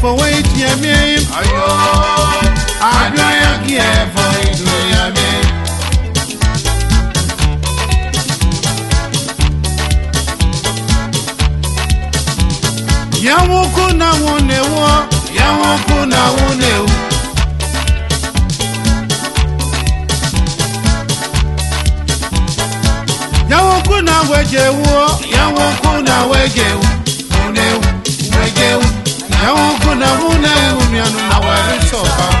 for wait, yeah, me. I don't care for it, yeah, me. Yamuku na wunewo, Yamuku na wunewo. Yamuku na wejewo, Yamuku na wejewo, wunewo, wejewo ẹ̀hún kùnà múnà ẹ̀hún mi ànú náà wà ní sọ̀fà.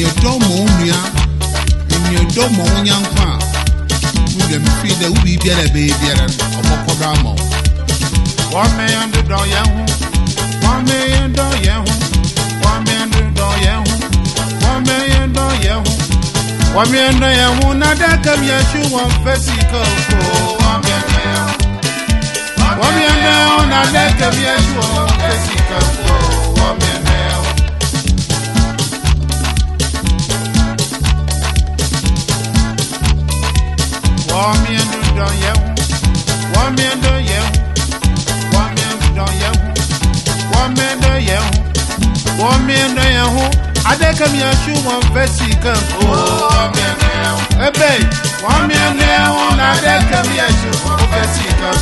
yɛdɔ ma wo nua yɛdɔ ma wo nyanko a wodɛm fii dɛ wo biribiara ɛbɛyɛ biara no ɔbɔkɔ bra ama wo wɔme yɛndodɔ yɛn ho wɔme yɛndɔ yɛn ho wɔme yɛndodɔ yɛn ho wɔme yɛndɔ yɛn ho wɔme yɛndɔ yɛn ho na dɛ kam yɛhwe wɔn fɛ sika ofo wɔme yɛndɔ yɛn ho wɔme yɛndɔ yɛn ho na dɛ kam yɛhwe wɔn fɛ sika ofo wɔme Adekami asu wọn fẹ si kan. Ebe wọ́n mi ní ẹ̀hún adekami asu wọn fẹ si kan.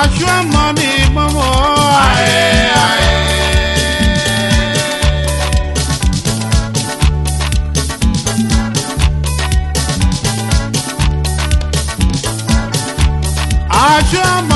Aṣọ ọmọ mi mọ́mọ́ aṣọ ọmọ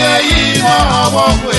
na-eyi ihe ọgbọ kwe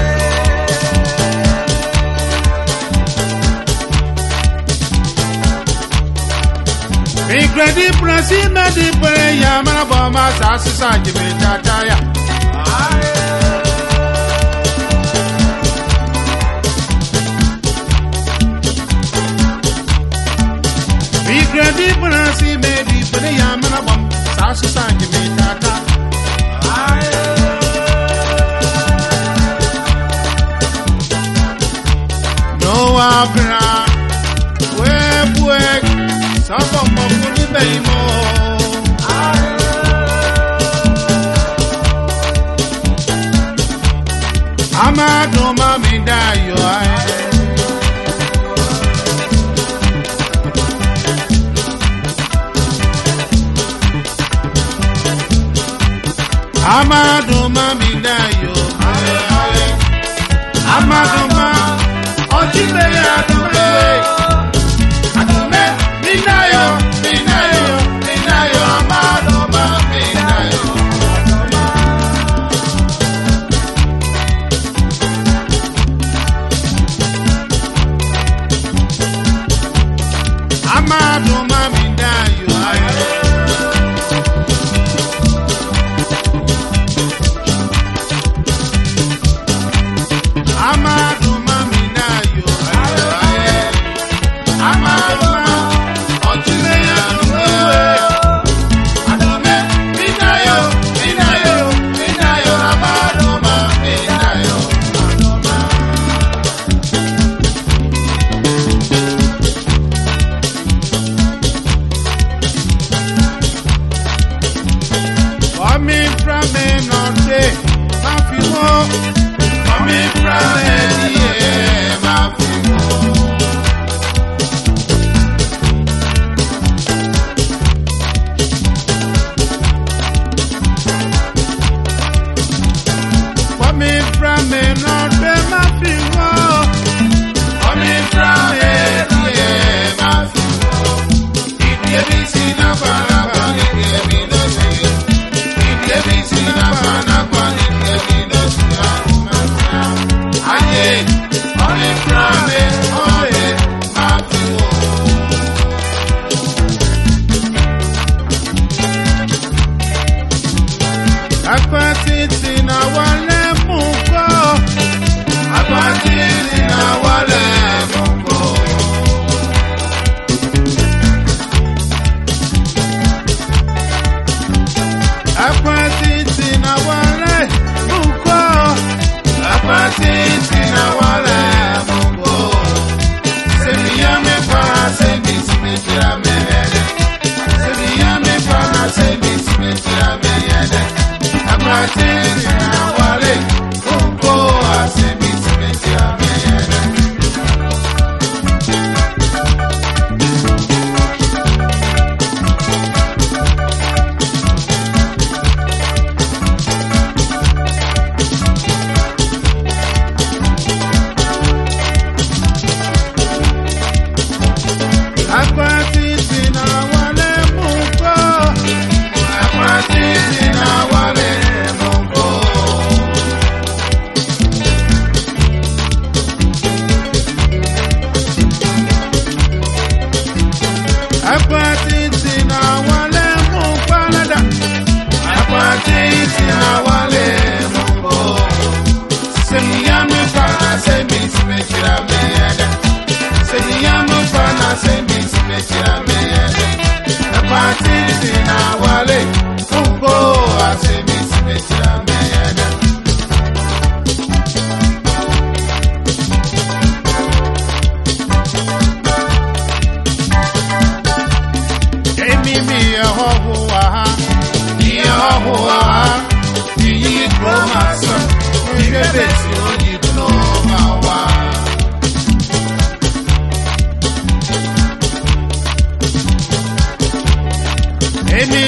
Bredi presi me di pre ya mana ba ma sa si sa ji be ta ta ya. Bi bredi presi me di pre ya mana ba sa si sa your. Amadu mami na. Amadu ma, ojibe.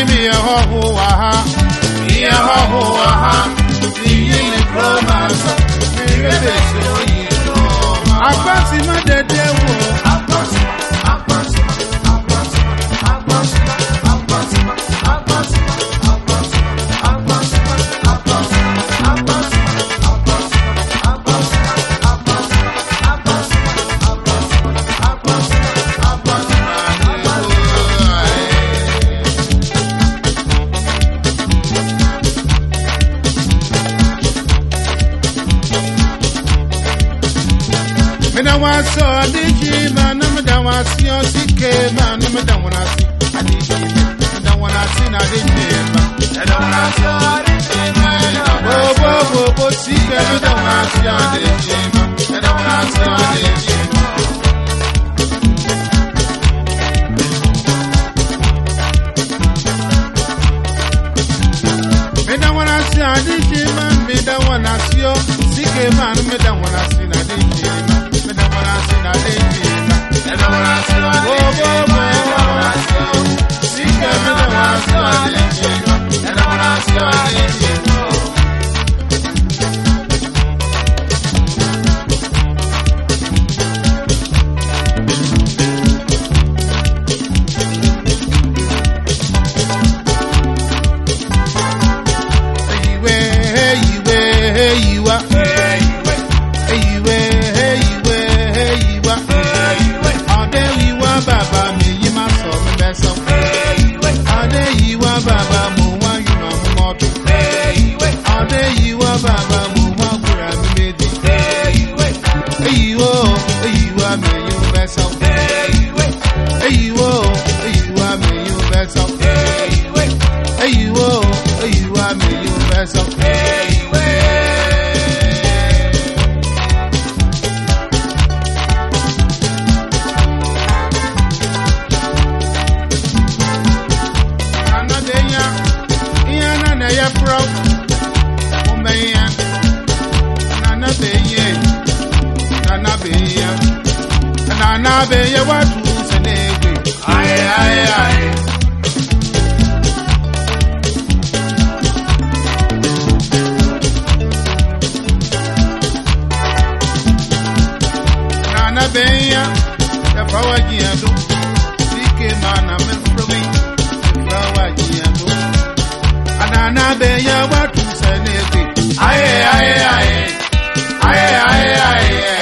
me a ho ha, me a ho ha, the in promise, me a bit. I fancy my dead devil. I fancy da wasi ọdịji ma na meda wasi ọsike ma na meda wanasi adịji meda wanasi na adịji ma meda wanasi ọdịji ma bobo bobo sike meda wanasi adịji ma meda wanasi adịji ma. Meda wanasi adịji ma meda wanasi ọ sike ma na meda wanasi na adịji ma meda wanasi na adịji Aye aye aye. Aye aye aye. Ya.